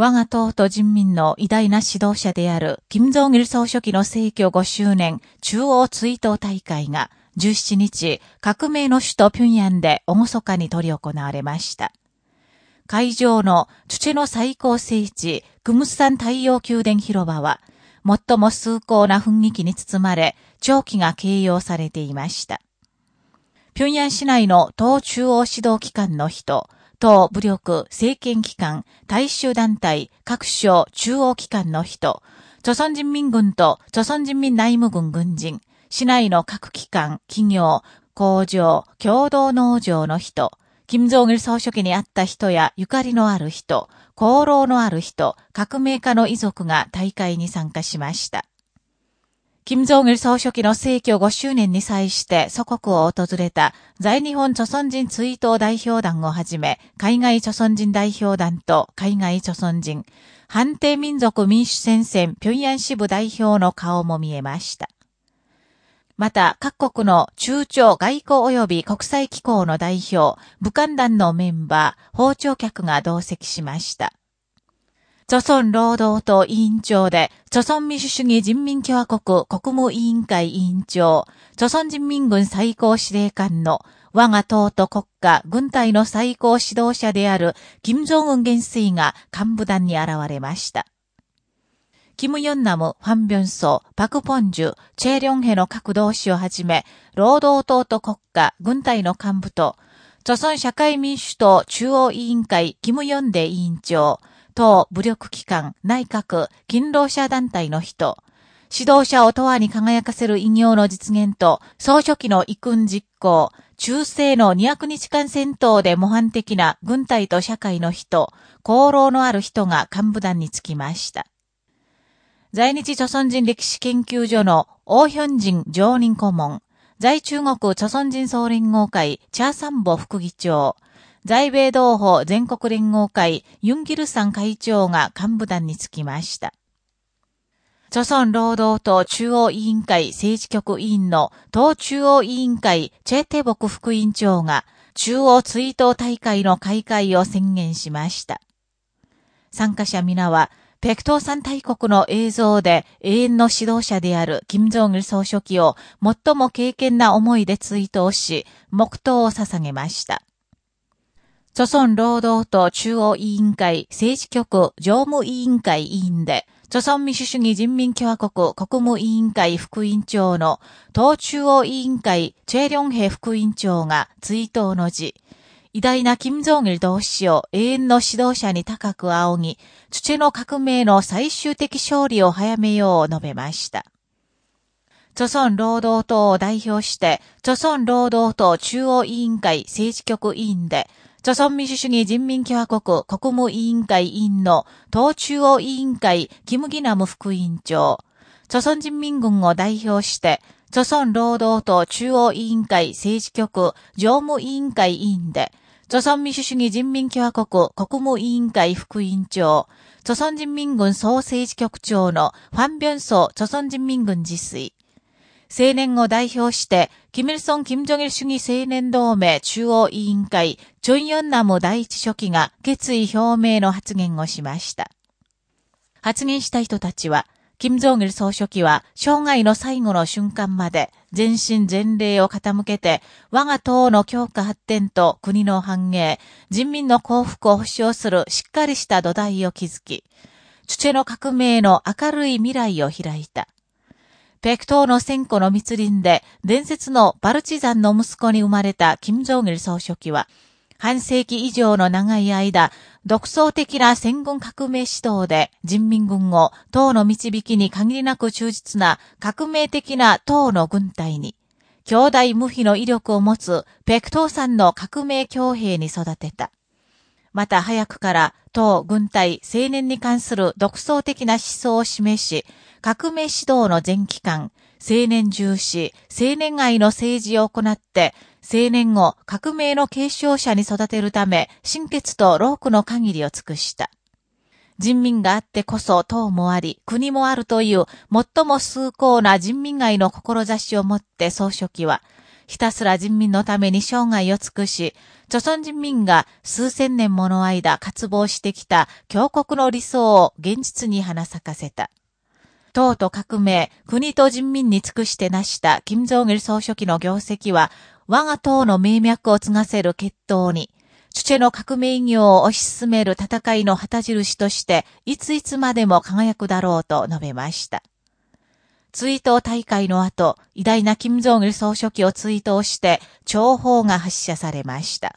我が党と人民の偉大な指導者である、金正日総書記の逝去5周年中央追悼大会が、17日、革命の首都平壌で厳かに執り行われました。会場の土の最高聖地、クムスサン太陽宮殿広場は、最も崇高な雰囲気に包まれ、長期が掲揚されていました。平壌市内の党中央指導機関の人、党武力、政権機関、大衆団体、各省中央機関の人、朝鮮人民軍と朝鮮人民内務軍軍人、市内の各機関、企業、工場、共同農場の人、金正日総書記に会った人やゆかりのある人、功労のある人、革命家の遺族が大会に参加しました。金正日総書記の逝去5周年に際して祖国を訪れた在日本著村人追悼代表団をはじめ、海外著村人代表団と海外著村人、判定民族民主戦線平壌支部代表の顔も見えました。また、各国の中朝外交及び国際機構の代表、武漢団のメンバー、包丁客が同席しました。著村労働党委員長で、著村民主主義人民共和国国務委員会委員長、著村人民軍最高司令官の我が党と国家、軍隊の最高指導者である、金正恩元帥が幹部団に現れました。キム・ヨンナム、ファン・ビョンソ、パク・ポンジュ、チェ・リョンヘの各同志をはじめ、労働党と国家、軍隊の幹部と、著村社会民主党中央委員会、キム・ヨンデ委員長、党武力機関、内閣、勤労者団体の人、指導者を永遠に輝かせる偉業の実現と、総書記の遺訓実行、中世の200日間戦闘で模範的な軍隊と社会の人、功労のある人が幹部団につきました。在日朝鮮人歴史研究所の王ヒョン人常任顧問、在中国朝鮮人総連合会チャーサンボ副議長、在米同胞全国連合会ユンギルサン会長が幹部団につきました。朝鮮労働党中央委員会政治局委員の党中央委員会チェーテボク副委員長が中央追悼大会の開会を宣言しました。参加者皆は、北東山大国の映像で永遠の指導者である金正日総書記を最も敬虔な思いで追悼し、黙祷を捧げました。朝鮮労働党中央委員会政治局常務委員会委員で、朝鮮民主主義人民共和国国務委員会副委員長の党中央委員会チェリョンヘ副委員長が追悼の辞、偉大な金正日同志を永遠の指導者に高く仰ぎ、土の革命の最終的勝利を早めよう述べました。朝鮮労働党を代表して、朝鮮労働党中央委員会政治局委員で、朝鮮民主主義人民共和国国務委員会委員の党中央委員会キムギナム副委員長、朝鮮人民軍を代表して、朝鮮労働党中央委員会政治局常務委員会委員で、朝鮮民主主義人民共和国国務委員会副委員長、朝鮮人民軍総政治局長のファン・ビョンソ朝鮮人民軍自炊、青年を代表して、キミルソン・キム・ジョギル主義青年同盟中央委員会、チョン・ヨンナム第一書記が決意表明の発言をしました。発言した人たちは、金正日総書記は生涯の最後の瞬間まで全身全霊を傾けて我が党の強化発展と国の繁栄、人民の幸福を保障するしっかりした土台を築き、土の革命の明るい未来を開いた。北東の戦庫の密林で伝説のバルチザンの息子に生まれた金正日総書記は、半世紀以上の長い間、独創的な戦軍革命指導で人民軍を党の導きに限りなく忠実な革命的な党の軍隊に、兄弟無比の威力を持つ北東山の革命強兵に育てた。また早くから党、軍隊、青年に関する独創的な思想を示し、革命指導の全期間、青年重視、青年愛の政治を行って、青年を革命の継承者に育てるため、心血と労苦の限りを尽くした。人民があってこそ党もあり、国もあるという最も崇高な人民愛の志を持って総書記は、ひたすら人民のために生涯を尽くし、朝鮮人民が数千年もの間渇望してきた強国の理想を現実に花咲かせた。党と革命、国と人民に尽くして成した金正義総書記の業績は、我が党の名脈を継がせる決闘に、チュチェの革命業を推し進める戦いの旗印として、いついつまでも輝くだろうと述べました。追悼大会の後、偉大な金正義総書記を追悼して、情報が発射されました。